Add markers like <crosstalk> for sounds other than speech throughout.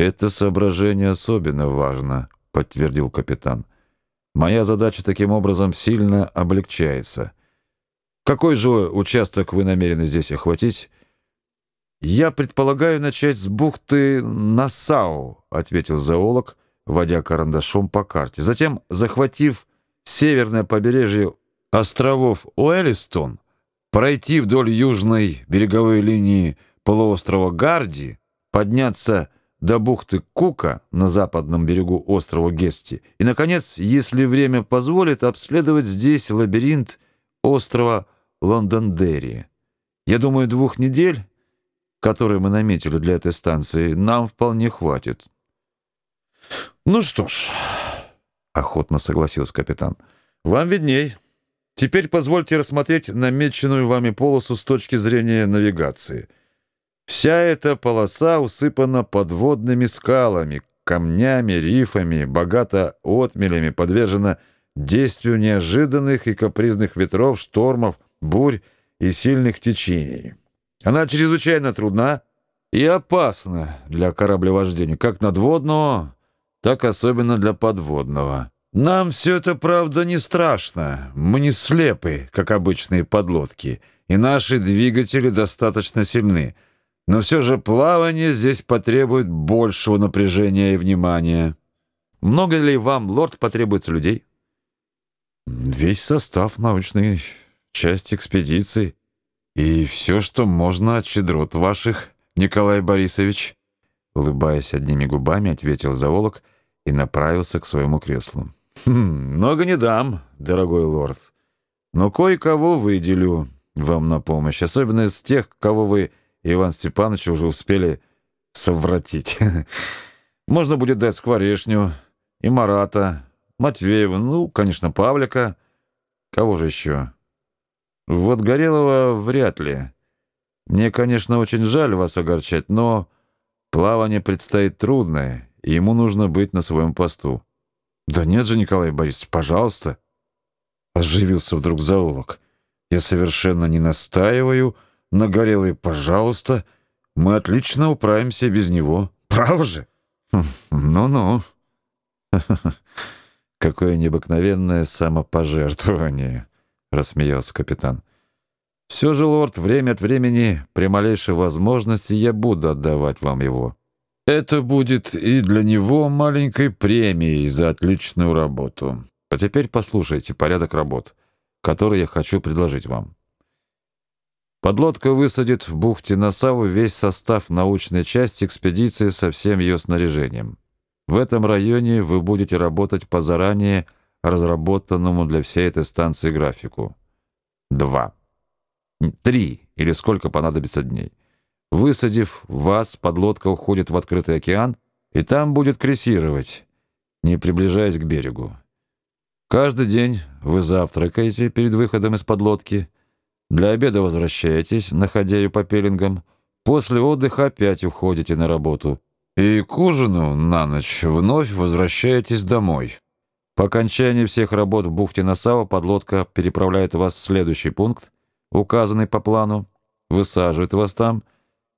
Это соображение особенно важно, подтвердил капитан. Моя задача таким образом сильно облегчается. Какой же участок вы намерены здесь охватить? Я предполагаю начать с бухты Нассау, ответил зоолог, водя карандашом по карте. Затем, захватив северное побережье островов Уэллистон, пройти вдоль южной береговой линии полуострова Гарди, подняться до бухты Кука на западном берегу острова Гести и, наконец, если время позволит, обследовать здесь лабиринт острова Лондондерри. Я думаю, двух недель, которые мы наметили для этой станции, нам вполне хватит. Ну что ж, охотно согласился капитан. Вам видней. Теперь позвольте рассмотреть намеченную вами полосу с точки зрения навигации. Вся эта полоса усыпана подводными скалами, камнями, рифами, богата отмелями, подвержена действию неожиданных и капризных ветров, штормов, бурь и сильных течений. Она чрезвычайно трудна и опасна для кораблевождения, как надводного, так особенно для подводного. Нам все это, правда, не страшно. Мы не слепы, как обычные подлодки, и наши двигатели достаточно сильны. Но все же плавание здесь потребует большего напряжения и внимания. Много ли вам, лорд, потребуется людей? Весь состав научной части экспедиции и все, что можно от щедрот ваших, Николай Борисович, улыбаясь одними губами, ответил зоолог и направился к своему креслу. Хм, много не дам, дорогой лорд, но кое-кого выделю вам на помощь, особенно из тех, кого вы, Иван Степанович, уже успели совратить. <laughs> Можно будет дать Скворешню и Марата, Матвеева, ну, конечно, Павлика. Кого же еще? Вот Горелого вряд ли. Мне, конечно, очень жаль вас огорчать, но плавание предстоит трудное, и ему нужно быть на своем посту. Да нет же, Николай Борисович, пожалуйста. Оживился вдруг заулок. Я совершенно не настаиваю на Горелой, пожалуйста. Мы отлично управимся без него. Право же? Хм, ну-ну. <laughs> Какое необыкновенное самопожертвование, <laughs> рассмеялся капитан. Все же, лорд, время от времени, при малейшей возможности, я буду отдавать вам его. Это будет и для него маленькой премией за отличную работу. А теперь послушайте порядок работ, который я хочу предложить вам. Подлодка высадит в бухте Насаву весь состав научной части экспедиции со всем ее снаряжением. В этом районе вы будете работать по заранее разработанному для всей этой станции графику. Два. Три или сколько понадобится дней. Высадив вас, подлодка уходит в открытый океан и там будет крейсировать, не приближаясь к берегу. Каждый день вы завтракаете перед выходом из подлодки, для обеда возвращаетесь, находя по пеленгам, после отдыха опять уходите на работу и к ужину на ночь вновь возвращаетесь домой. По окончании всех работ в бухте Насава подлодка переправляет вас в следующий пункт, указанный по плану, высаживает вас там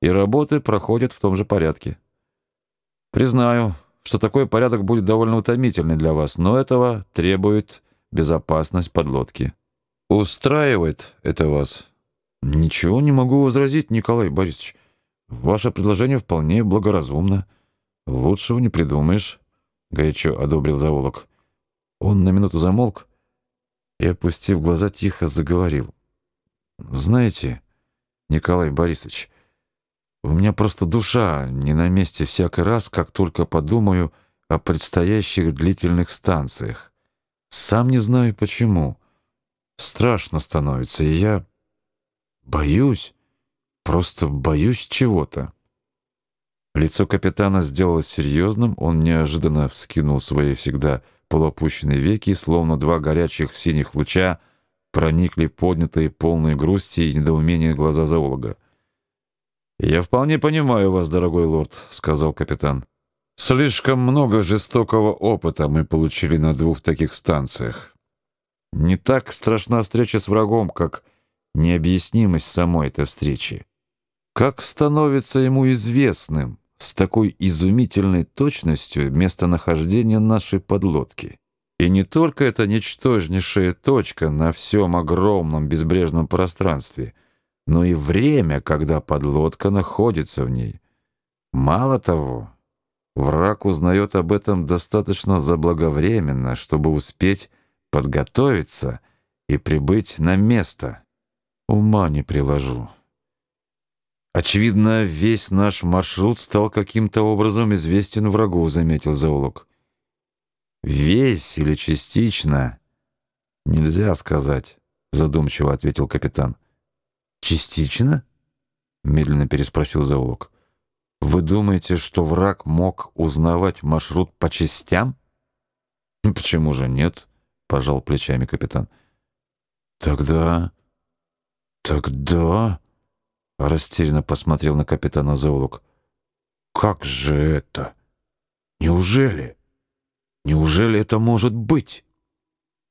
и работы проходят в том же порядке. Признаю, что такой порядок будет довольно утомительный для вас, но этого требует безопасность подлодки. Устраивает это вас? Ничего не могу возразить, Николай Борисович. Ваше предложение вполне благоразумно. Лучшего не придумаешь, горячо одобрил Заволок. Он на минуту замолк и, опустив глаза, тихо заговорил. Знаете, Николай Борисович, у меня просто душа не на месте всякий раз, как только подумаю о предстоящих длительных станциях. Сам не знаю почему. Страшно становится, и я боюсь, просто боюсь чего-то. Лицо капитана сделалось серьезным, он неожиданно вскинул свои всегда полуопущенные веки, словно два горячих синих луча проникли поднятые полные грусти и недоумения глаза зоолога. «Я вполне понимаю вас, дорогой лорд», — сказал капитан. «Слишком много жестокого опыта мы получили на двух таких станциях. Не так страшна встреча с врагом, как необъяснимость самой этой встречи. Как становится ему известным с такой изумительной точностью местонахождение нашей подлодки. И не только эта ничтожнейшая точка на всем огромном безбрежном пространстве, но и время, когда подлодка находится в ней. Мало того, враг узнает об этом достаточно заблаговременно, чтобы успеть подготовиться и прибыть на место. Ума не приложу. Очевидно, весь наш маршрут стал каким-то образом известен врагу, заметил зоолог. Весь или частично нельзя сказать, задумчиво ответил капитан. Частично? медленно переспросил зоолог. Вы думаете, что враг мог узнавать маршрут по частям? Почему же нет? Пожал плечами капитан. Тогда тогда Растерянно посмотрел на капитана Зоулук. «Как же это? Неужели? Неужели это может быть?»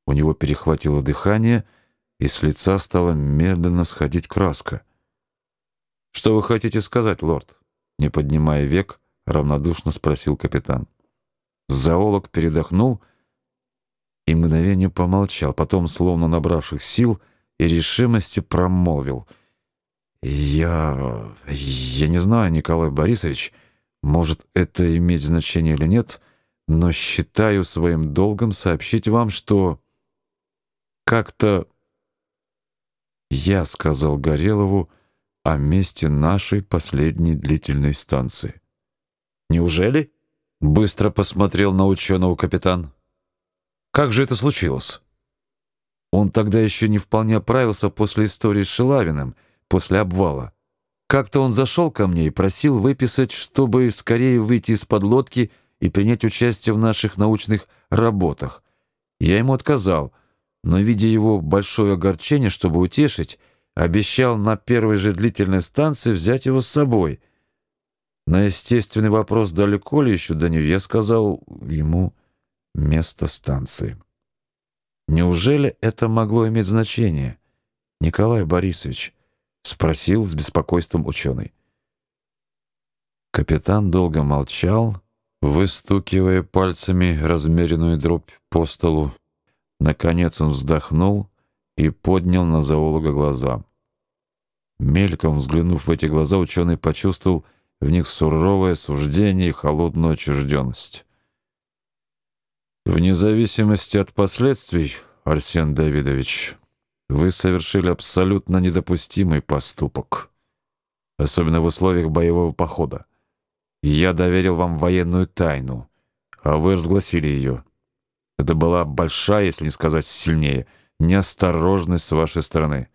У него перехватило дыхание, и с лица стала медленно сходить краска. «Что вы хотите сказать, лорд?» Не поднимая век, равнодушно спросил капитан. Зоолог передохнул и мгновение помолчал, потом, словно набравших сил и решимости, промолвил — я... я не знаю, Николай Борисович, может, это имеет значение или нет, но считаю своим долгом сообщить вам, что... Как-то... Я сказал Горелову о месте нашей последней длительной станции. Неужели? Быстро посмотрел на ученого капитан. Как же это случилось? Он тогда еще не вполне оправился после истории с Шилавиным — после обвала. Как-то он зашел ко мне и просил выписать, чтобы скорее выйти из-под лодки и принять участие в наших научных работах. Я ему отказал, но, видя его большое огорчение, чтобы утешить, обещал на первой же длительной станции взять его с собой. На естественный вопрос, далеко ли еще до нее, я сказал ему место станции. Неужели это могло иметь значение, Николай Борисович? — спросил с беспокойством ученый. Капитан долго молчал, выстукивая пальцами размеренную дробь по столу. Наконец он вздохнул и поднял на зоолога глаза. Мельком взглянув в эти глаза, ученый почувствовал в них суровое суждение и холодную отчужденность. «Вне зависимости от последствий, Арсен Давидович, вы совершили абсолютно недопустимый поступок, особенно в условиях боевого похода. Я доверил вам военную тайну, а вы разгласили ее. Это была большая, если не сказать сильнее, неосторожность с вашей стороны.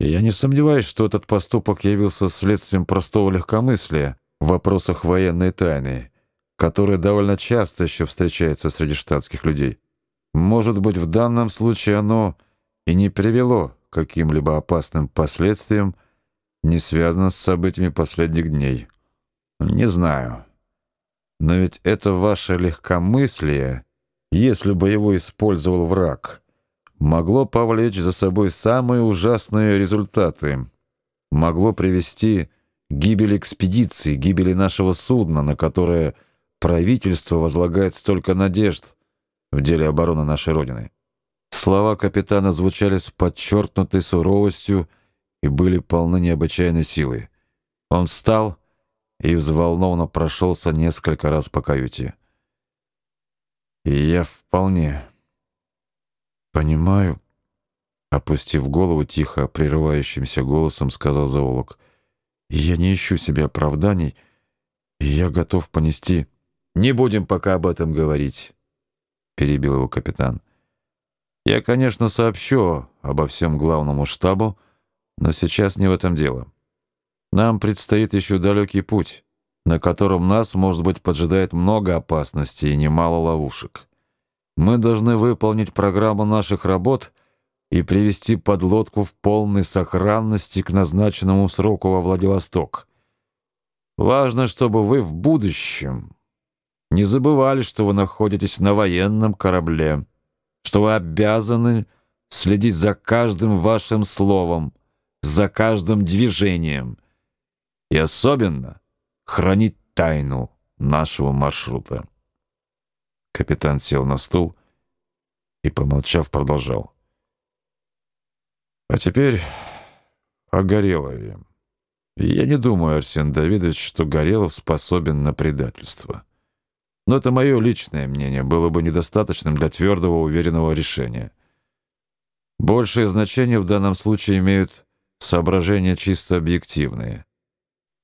И я не сомневаюсь, что этот поступок явился следствием простого легкомыслия в вопросах военной тайны, которое довольно часто еще встречается среди штатских людей. Может быть, в данном случае оно и не привело к каким-либо опасным последствиям, не связанным с событиями последних дней. Не знаю. Но ведь это ваше легкомыслие, если бы его использовал враг, могло повлечь за собой самые ужасные результаты. Могло привести к гибели экспедиции, гибели нашего судна, на которое правительство возлагает столько надежд в деле обороны нашей Родины. Слова капитана звучали с подчеркнутой суровостью и были полны необычайной силы. Он встал и взволнованно прошелся несколько раз по каюте. Я вполне понимаю, опустив голову тихо, прерывающимся голосом сказал зоолог. Я не ищу себе оправданий, и я готов понести. Не будем пока об этом говорить, перебил его капитан. Я, конечно, сообщу обо всем главному штабу, но сейчас не в этом дело. Нам предстоит еще далекий путь, на котором нас, может быть, поджидает много опасностей и немало ловушек. Мы должны выполнить программу наших работ и привести подлодку в полной сохранности к назначенному сроку во Владивосток. Важно, чтобы вы в будущем не забывали, что вы находитесь на военном корабле что вы обязаны следить за каждым вашим словом, за каждым движением и особенно хранить тайну нашего маршрута. Капитан сел на стул и, помолчав, продолжал. А теперь о Горелове. Я не думаю, Арсен Давидович, что Горелов способен на предательство. Но это мое личное мнение, было бы недостаточным для твердого, уверенного решения. Большее значение в данном случае имеют соображения чисто объективные.